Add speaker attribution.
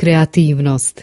Speaker 1: kreativnost.